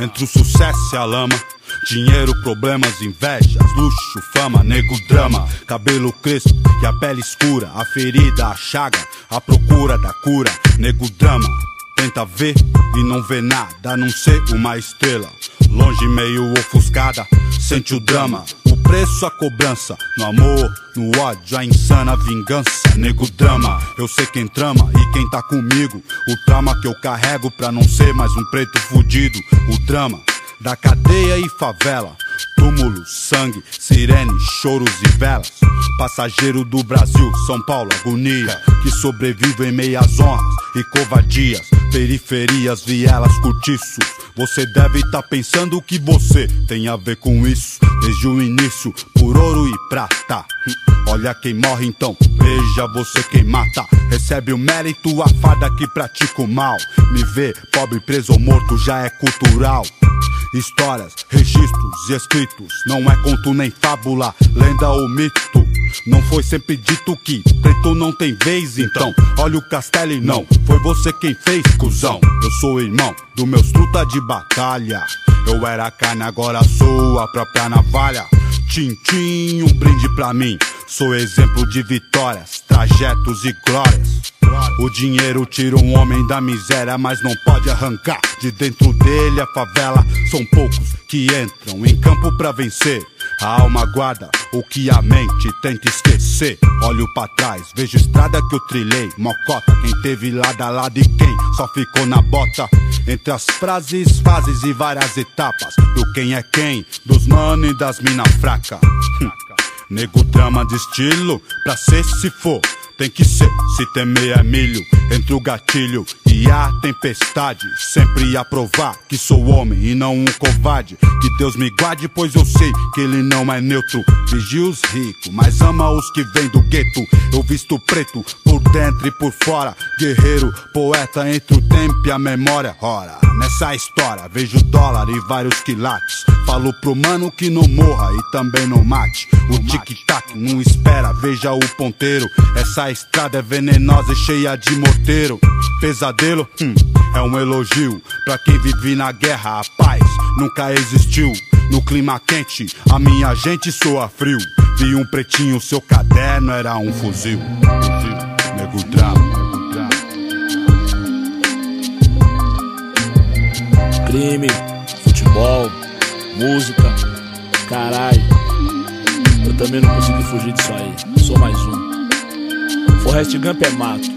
Entre o sucesso e a lama. Dinheiro, problemas, invejas, luxo, fama, nego, drama. Cabelo crespo e a pele escura. A ferida, a chaga, a procura da cura. Nego, drama. Tenta ver e não vê nada, a não ser uma estrela. Longe, meio ofuscada, sente o drama. Preço, a cobrança. No amor, no ódio, a insana vingança. Nego drama, eu sei quem trama e quem tá comigo. O trauma que eu carrego pra não ser mais um preto fudido. O drama da cadeia e favela. Túmulos, sangue, sirene, choros e velas. Passageiro do Brasil, São Paulo, agonia. Que sobrevive em meias honras e covardias. Periferias, vielas, cortiços. Você deve estar tá pensando que você tem a ver com isso. Desde o início, por ouro e prata. Olha quem morre então, veja você quem mata. Recebe o mérito, a fada que pratica o mal. Me vê, pobre, preso ou morto, já é cultural. Histórias, registros e escritos, não é conto nem fábula, lenda ou mito. Não foi sempre dito que preto não tem vez, então olha o castelo e não foi você quem fez, cuzão. Eu sou irmão do meus truta de batalha. Eu era carne, agora sou a própria navalha. Tintim, um brinde pra mim. Sou exemplo de vitórias, trajetos e glórias. O dinheiro tira um homem da miséria, mas não pode arrancar de dentro dele a favela. São poucos que entram em campo pra vencer. A alma guarda o que a mente tenta esquecer. Olho para trás, vejo estrada que eu trilhei. Mocota, quem teve lado a lado e quem só ficou na bota. Entre as frases, fases e várias etapas. Do quem é quem, dos mano e das mina fraca. Hum. Nego drama de estilo, pra ser se for. Tem que ser, se temer é milho entre o gatilho e a tempestade. Sempre a provar que sou homem e não um covarde. Que Deus me guarde, pois eu sei que ele não é neutro. Vigia os ricos, mas ama os que vêm do gueto. Eu visto preto por dentro e por fora. Guerreiro, poeta entre o tempo e a memória. Ora, nessa história vejo dólar e vários quilates. Falo pro mano que não morra e também não mate. O tic-tac não espera, veja o ponteiro. Essa estrada é venenosa e cheia de morteiro. Pesadelo, hum, é um elogio. Pra quem vive na guerra, a paz nunca existiu. No clima quente, a minha gente soa frio. Vi um pretinho, seu caderno era um fuzil. Nego drama. Crime, futebol, música, caralho. Eu também não consegui fugir disso aí. Sou mais um. Forrest Gump é mato.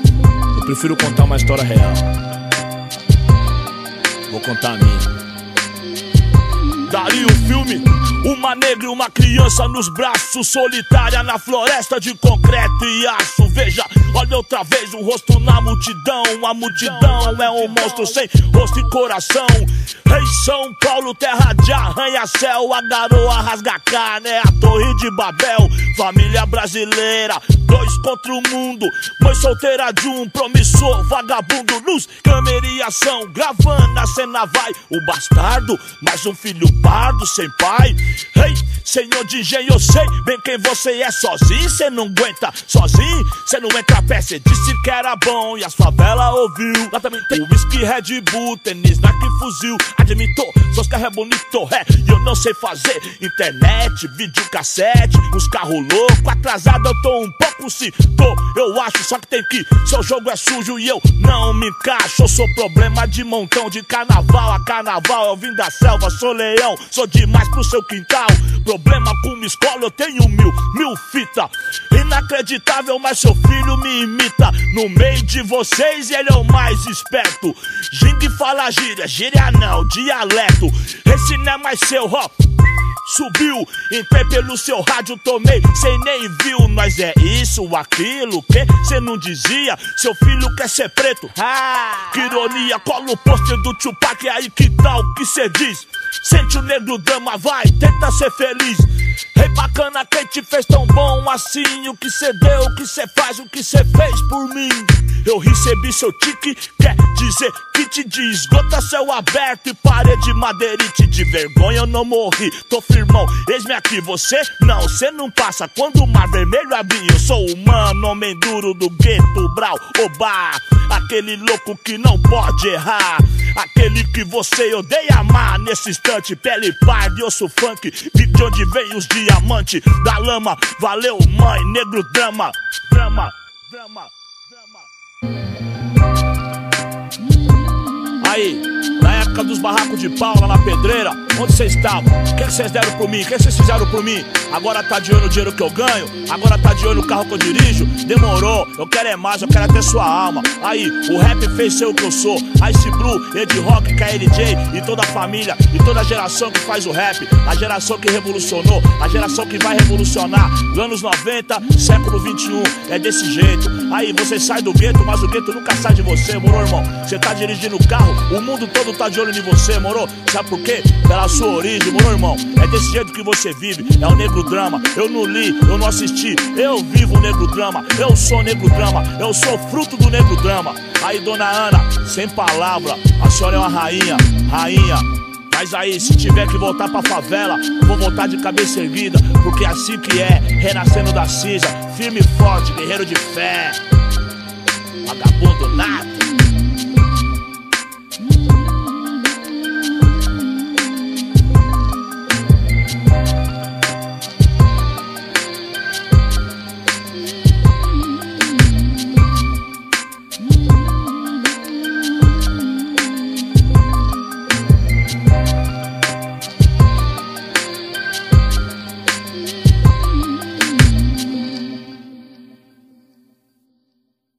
Eu prefiro contar uma história real. Vou contar a minha. Daria o filme Uma negra e uma criança nos braços Solitária na floresta de concreto e aço Veja, olha outra vez o rosto na multidão. A multidão é um monstro sem rosto e coração. Rei São Paulo, terra de arranha-céu. A garoa rasga carne, é a torre de Babel. Família brasileira, dois contra o mundo Mãe solteira de um promissor vagabundo Luz, câmera e ação, gravando a cena vai O bastardo, mais um filho pardo, sem pai. Ei, hey, senhor de engenho, eu sei bem quem você é. Sozinho cê não aguenta, sozinho cê não entra a pé. Cê disse que era bom e as favelas ouviu. Lá também tem whisky, Red Bull, tênis, Nike, fuzil. Admitou, seus carros é bonito, é. E eu não sei fazer internet, vídeo cassete, uns carros loucos. Atrasado eu tô um pouco, tô, eu acho. Só que tem que, seu jogo é sujo e eu não me encaixo. Eu sou problema de montão de carnaval a carnaval. Eu vim da selva, sou leão, sou demais pro seu quintal. Problema com uma escola, eu tenho mil, mil fita. Inacreditável, mas seu filho me imita. No meio de vocês, ele é o mais esperto. Jing fala gíria, gíria não, dialeto. Esse não é mais seu, ó. Subiu, entrei pelo seu rádio, tomei, cê nem viu. Nós é isso, aquilo, que cê não dizia? Seu filho quer ser preto. Ah, que ironia, cola o pôster do Tupac, aí que tal que cê diz? Sente o negro drama, vai, tenta ser feliz. Rei bacana, quem te fez tão bom assim? O que cê deu, o que cê faz, o que cê fez por mim? Eu recebi seu tique, quer dizer que te diz Gota céu aberto e parede madeirite De vergonha eu não morri, tô firmão Eis-me aqui, você não, você não passa. Quando o mar vermelho abrir Eu sou humano, homem duro do gueto Brau, oba. Aquele louco que não pode errar. Aquele que você odeia amar Nesse instante, pele parda osso funk. De onde vem os diamantes Da lama, valeu mãe, negro drama Drama, drama, drama Aí, época dos barracos de pau lá na pedreira, onde vocês estavam? O que vocês deram por mim? O que vocês fizeram por mim? Agora tá de olho no dinheiro que eu ganho? Agora tá de olho no carro que eu dirijo? Demorou, eu quero é mais, eu quero até sua alma. Aí, o rap fez ser o que eu sou. Ice Blue, Ed Rock, KLJ e toda a família e toda a geração que faz o rap. A geração que revolucionou, a geração que vai revolucionar. Anos 90, século 21, é desse jeito. Aí você sai do gueto, mas o gueto nunca sai de você, moro, irmão? Você tá dirigindo o carro, o mundo todo tá de olho em você, moro? Sabe por quê? Pela sua origem, moro, irmão? É desse jeito que você vive, é o negro drama. Eu não li, eu não assisti, eu vivo o negro drama. Eu sou negro drama, eu sou fruto do negro drama. Aí, dona Ana, sem palavra, a senhora é uma rainha, rainha. Mas aí, se tiver que voltar pra favela, vou voltar de cabeça erguida, porque é assim que é, renascendo da cinza, firme e forte, guerreiro de fé. Vagabundo nada.